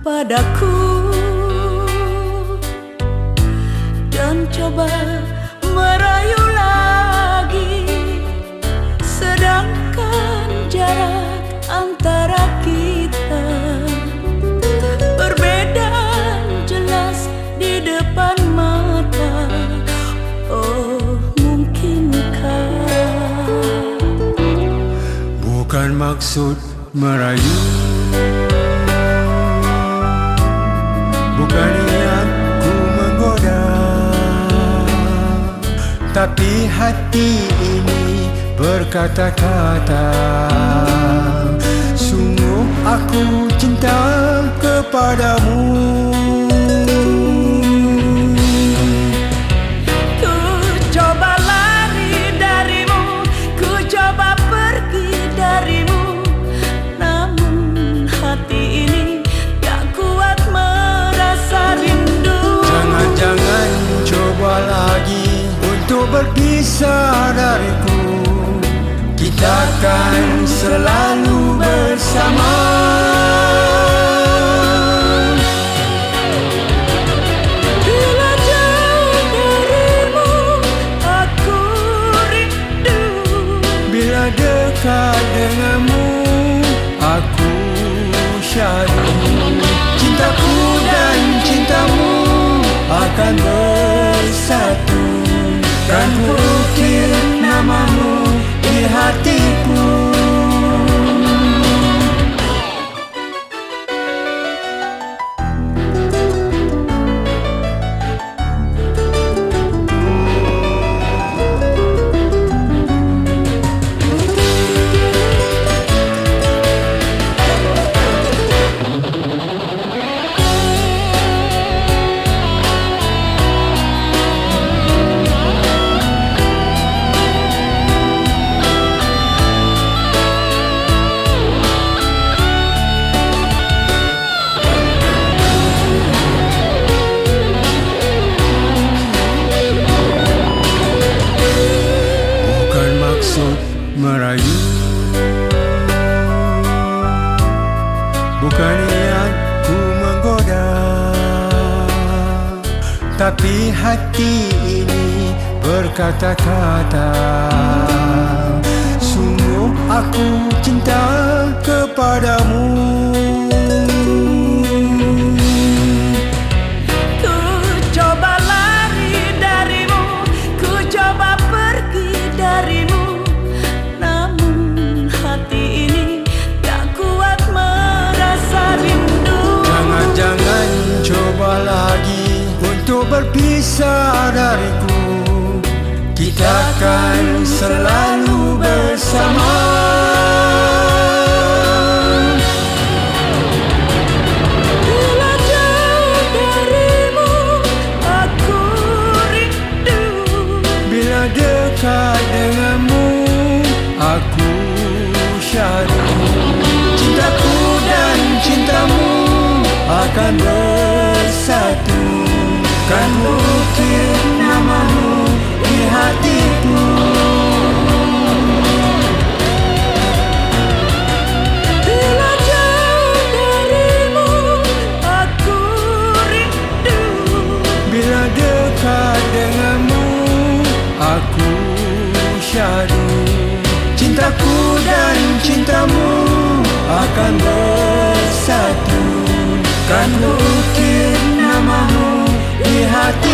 padaku. Dan coba merayu lagi. Sedangkan jarak antara kita perbedaan jelas di depan mata. Oh mungkinkah? Bukan maksud merayu Tapi hati ini berkata-kata Sungguh aku cinta kepadamu berpisah dariku. Kita akan selalu bersama. Bila jauh darimu aku rindu. Bila dekat denganmu aku syadu Cintaku dan cintamu akan bersatu Dan ukir namamu di hatiku merayu. Bukan niatku menggoda Tapi hati ini berkata-kata berpisah dariku Kita akan selalu bersama. Bila jauh darimu aku rindu. Bila dekat denganmu aku syadu Cintaku dan cintamu akan Cintaku dan cintamu akan bersatu. Kan ukir namamu di hatiku